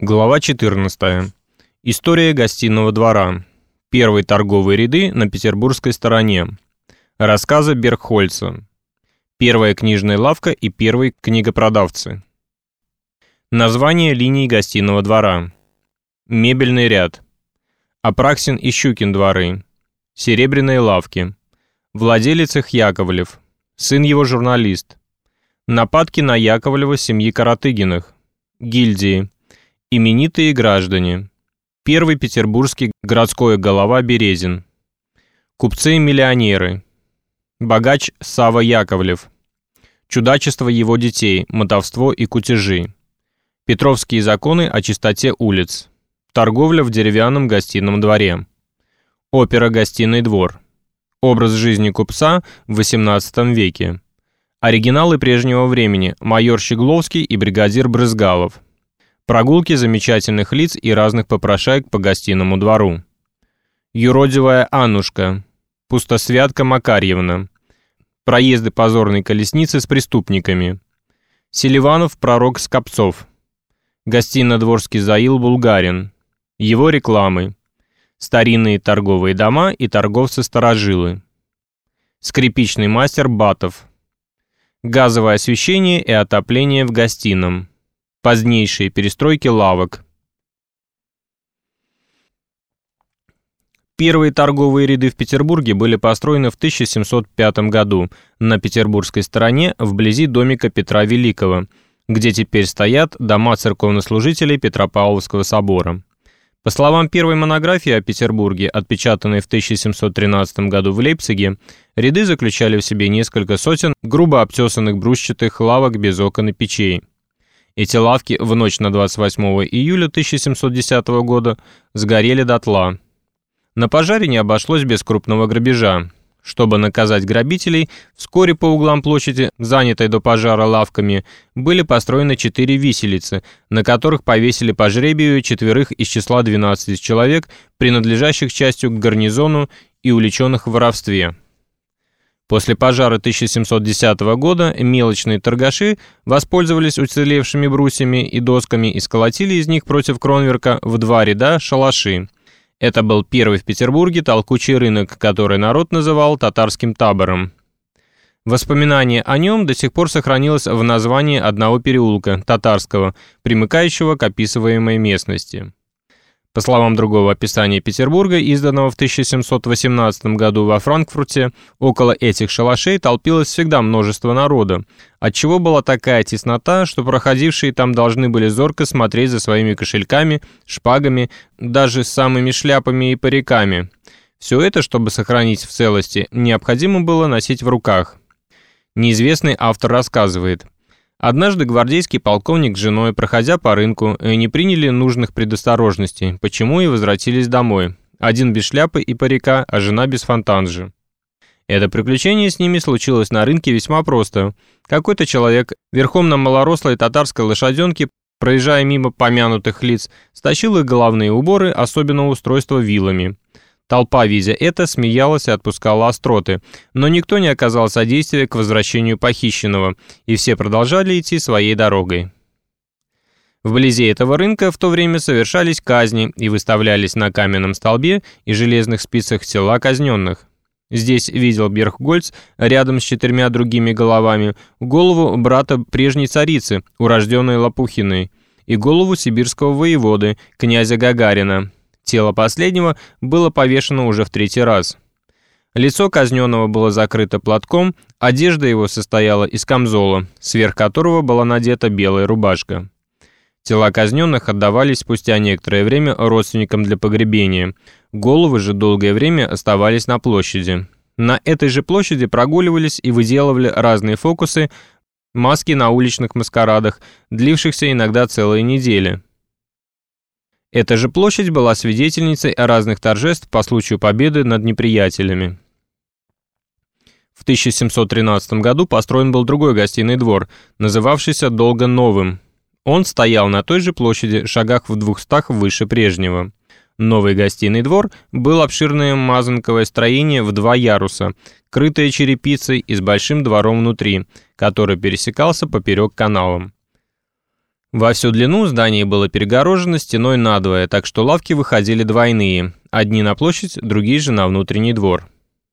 Глава 14. История гостиного двора. Первые торговые ряды на петербургской стороне. Рассказы Бергхольца. Первая книжная лавка и первые книгопродавцы. Название линии гостиного двора. Мебельный ряд. Апраксин и Щукин дворы. Серебряные лавки. Владелец их Яковлев. Сын его журналист. Нападки на Яковлева семьи Каратыгиных. Гильдии Именитые граждане. Первый петербургский городской голова Березин. Купцы-миллионеры. Богач Сава Яковлев. Чудачество его детей, мотовство и кутежи. Петровские законы о чистоте улиц. Торговля в деревянном гостином дворе. Опера «Гостиный двор». Образ жизни купца в XVIII веке. Оригиналы прежнего времени. Майор Щегловский и бригадир Брызгалов. Прогулки замечательных лиц и разных попрошаек по гостиному двору. Юродивая Аннушка. Пустосвятка Макарьевна. Проезды позорной колесницы с преступниками. Селиванов пророк Скопцов. Гостино-дворский Заил Булгарин. Его рекламы. Старинные торговые дома и торговцы-старожилы. Скрипичный мастер Батов. Газовое освещение и отопление в гостином позднейшие перестройки лавок. Первые торговые ряды в Петербурге были построены в 1705 году на петербургской стороне вблизи домика Петра Великого, где теперь стоят дома церковнослужителей Петропавловского собора. По словам первой монографии о Петербурге, отпечатанной в 1713 году в Лейпциге, ряды заключали в себе несколько сотен грубо обтесанных брусчатых лавок без окон и печей. Эти лавки в ночь на 28 июля 1710 года сгорели дотла. На пожаре не обошлось без крупного грабежа. Чтобы наказать грабителей, вскоре по углам площади, занятой до пожара лавками, были построены четыре виселицы, на которых повесили по жребию четверых из числа 12 человек, принадлежащих частью к гарнизону и увлеченных в воровстве. После пожара 1710 года мелочные торгаши воспользовались уцелевшими брусьями и досками и сколотили из них против Кронверка в два ряда шалаши. Это был первый в Петербурге толкучий рынок, который народ называл татарским табором. Воспоминание о нем до сих пор сохранилось в названии одного переулка, татарского, примыкающего к описываемой местности. По словам другого описания Петербурга, изданного в 1718 году во Франкфурте, около этих шалашей толпилось всегда множество народа, отчего была такая теснота, что проходившие там должны были зорко смотреть за своими кошельками, шпагами, даже самыми шляпами и париками. Все это, чтобы сохранить в целости, необходимо было носить в руках. Неизвестный автор рассказывает – Однажды гвардейский полковник с женой, проходя по рынку, э, не приняли нужных предосторожностей, почему и возвратились домой. Один без шляпы и парика, а жена без фонтанжи. Это приключение с ними случилось на рынке весьма просто. Какой-то человек, верхом на малорослой татарской лошаденке, проезжая мимо помянутых лиц, стащил их головные уборы, особенно устройство вилами. Толпа, видя это, смеялась и отпускала остроты, но никто не оказал содействия к возвращению похищенного, и все продолжали идти своей дорогой. Вблизи этого рынка в то время совершались казни и выставлялись на каменном столбе и железных спицах тела казненных. Здесь видел Берггольц рядом с четырьмя другими головами голову брата прежней царицы, урожденной Лопухиной, и голову сибирского воеводы, князя Гагарина, Тело последнего было повешено уже в третий раз. Лицо казненного было закрыто платком, одежда его состояла из камзола, сверх которого была надета белая рубашка. Тела казненных отдавались спустя некоторое время родственникам для погребения. Головы же долгое время оставались на площади. На этой же площади прогуливались и выделывали разные фокусы, маски на уличных маскарадах, длившихся иногда целые недели. Эта же площадь была свидетельницей разных торжеств по случаю победы над неприятелями. В 1713 году построен был другой гостиный двор, называвшийся долго Новым. Он стоял на той же площади, шагах в двухстах выше прежнего. Новый гостиный двор был обширное мазанковое строение в два яруса, крытое черепицей и с большим двором внутри, который пересекался поперек каналом. Во всю длину здание было перегорожено стеной надвое, так что лавки выходили двойные, одни на площадь, другие же на внутренний двор.